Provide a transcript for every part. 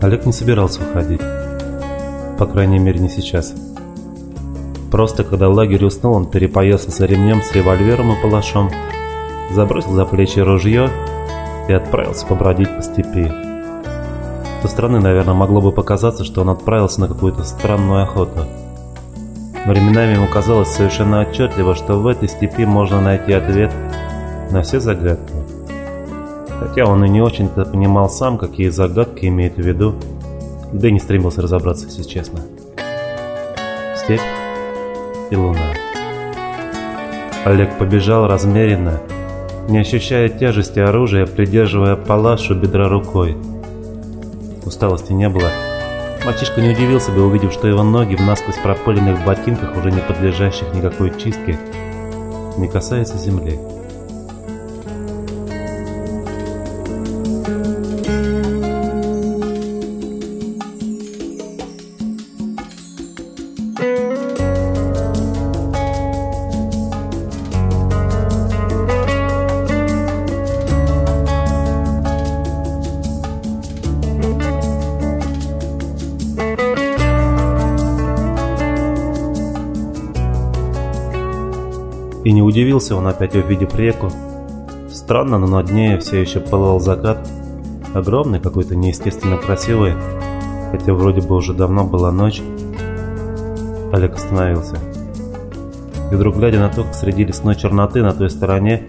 Олег не собирался уходить. По крайней мере, не сейчас. Просто, когда лагерь уснул, он перепоясался ремнем с револьвером и палашом, забросил за плечи ружье и отправился побродить по степи. Со стороны, наверное, могло бы показаться, что он отправился на какую-то странную охоту. Временами ему казалось совершенно отчетливо, что в этой степи можно найти ответ на все загадки. Хотя он и не очень-то понимал сам, какие загадки имеет в виду, да и не стремился разобраться, если честно. Степь и луна. Олег побежал размеренно, не ощущая тяжести оружия, придерживая палаш у бедра рукой. Усталости не было. Мальчишка не удивился бы, увидев, что его ноги в насквозь пропыленных ботинках, уже не подлежащих никакой чистке, не касаются земли. И не удивился он опять увидев реку. Странно, но на дне все еще пылал закат. Огромный, какой-то неестественно красивый, хотя вроде бы уже давно была ночь. Олег остановился. И вдруг, глядя на то, как среди лесной черноты на той стороне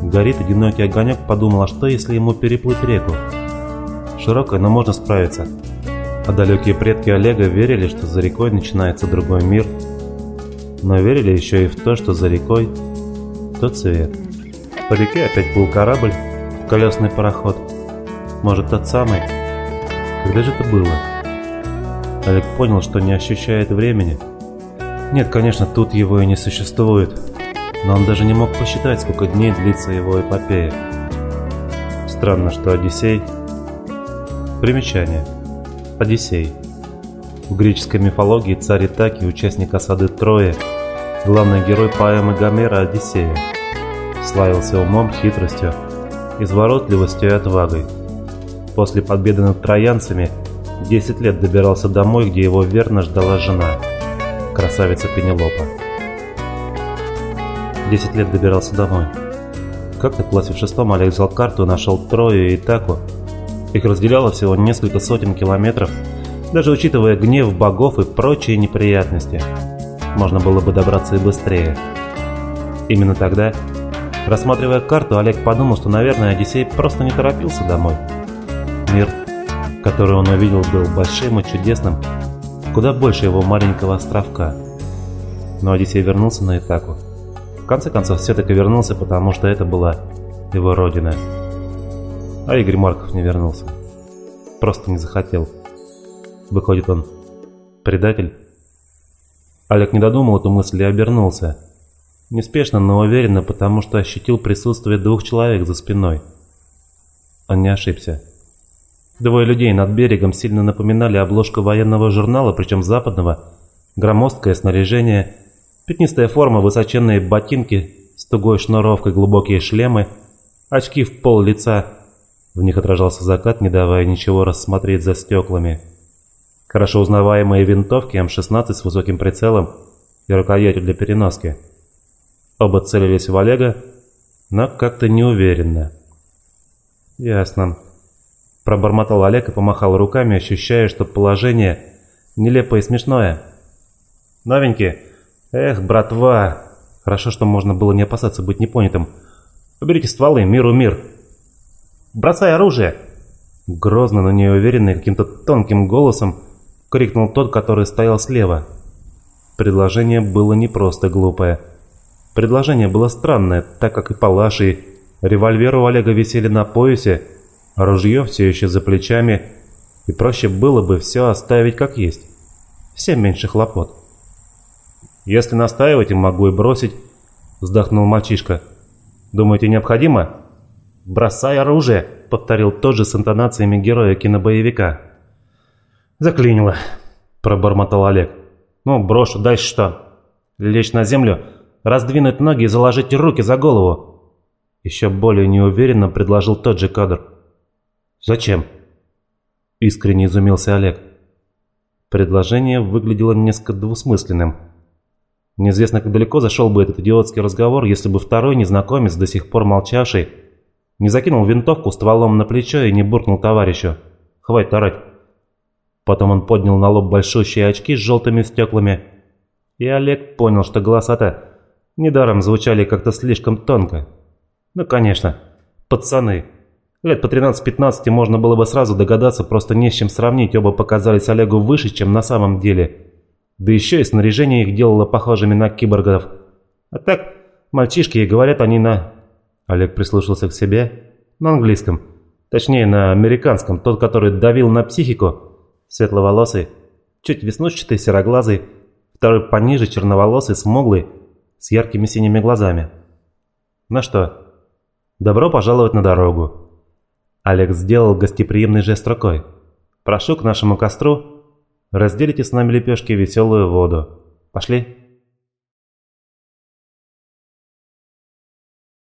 горит одинокий огонек, подумал, а что если ему переплыть реку? Широкая, но можно справиться. А далекие предки Олега верили, что за рекой начинается другой мир – но верили еще и в то, что за рекой тот свет. По реке опять был корабль, колесный пароход. Может, тот самый? Когда же это было? Олег понял, что не ощущает времени. Нет, конечно, тут его и не существует, но он даже не мог посчитать, сколько дней длится его эпопея. Странно, что Одиссей... Примечание. Одиссей. В греческой мифологии царь Итаки, участник осады Трои, главный герой поэмы Гомера «Одиссея», славился умом, хитростью, изворотливостью и отвагой. После победы над троянцами 10 лет добирался домой, где его верно ждала жена, красавица Пенелопа. 10 лет добирался домой. Как-то в классе в шестом Олег взял карту и нашел Трою и Итаку. Их разделяло всего несколько сотен километров, даже учитывая гнев богов и прочие неприятности. Можно было бы добраться и быстрее. Именно тогда, рассматривая карту, Олег подумал, что, наверное, Одиссей просто не торопился домой. Мир, который он увидел, был большим и чудесным, куда больше его маленького островка. Но Одиссей вернулся на Итаку. В конце концов, все-таки вернулся, потому что это была его родина. А Игорь Марков не вернулся. Просто не захотел. Выходит, он предатель? Олег не додумал эту мысль и обернулся. Неспешно, но уверенно, потому что ощутил присутствие двух человек за спиной. Он не ошибся. Двое людей над берегом сильно напоминали обложку военного журнала, причем западного, громоздкое снаряжение, пятнистая форма, высоченные ботинки с тугой шнуровкой, глубокие шлемы, очки в пол лица. В них отражался закат, не давая ничего рассмотреть за стеклами. Хорошо узнаваемые винтовки М-16 с высоким прицелом и рукоятью для переноски. Оба целились в Олега, но как-то неуверенно. «Ясно», – пробормотал Олег и помахал руками, ощущая, что положение нелепое и смешное. «Новенький? Эх, братва! Хорошо, что можно было не опасаться быть непонятым. Уберите стволы, миру мир!» «Бросай оружие!» Грозно, но неуверенно каким-то тонким голосом — крикнул тот, который стоял слева. Предложение было не просто глупое. Предложение было странное, так как и палаш, и револьвер у Олега висели на поясе, а ружье все еще за плечами, и проще было бы все оставить как есть. Всем меньше хлопот. «Если настаивать, могу и бросить», — вздохнул мальчишка. «Думаете, необходимо?» «Бросай оружие», — повторил тот же с интонациями героя кинобоевика. «Заклинило», – пробормотал Олег. «Ну, брошу, дальше что? Лечь на землю, раздвинуть ноги и заложить руки за голову?» Еще более неуверенно предложил тот же кадр. «Зачем?» Искренне изумился Олег. Предложение выглядело несколько двусмысленным. Неизвестно, как далеко зашел бы этот идиотский разговор, если бы второй незнакомец, до сих пор молчавший, не закинул винтовку стволом на плечо и не буркнул товарищу. «Хватит орать!» Потом он поднял на лоб большущие очки с желтыми стеклами, и Олег понял, что голоса-то недаром звучали как-то слишком тонко. Ну, конечно, пацаны. Лет по 13-15 можно было бы сразу догадаться, просто не с чем сравнить, оба показались Олегу выше, чем на самом деле. Да еще и снаряжение их делало похожими на киборгов. А так, мальчишки, и говорят они на... Олег прислушался к себе. На английском. Точнее, на американском. Тот, который давил на психику. Светловолосый, чуть веснушчатый, сероглазый. Второй пониже, черноволосый, смуглый, с яркими синими глазами. Ну что, добро пожаловать на дорогу. Алекс сделал гостеприимный жест рукой. «Прошу к нашему костру. Разделите с нами лепешки и веселую воду. Пошли?»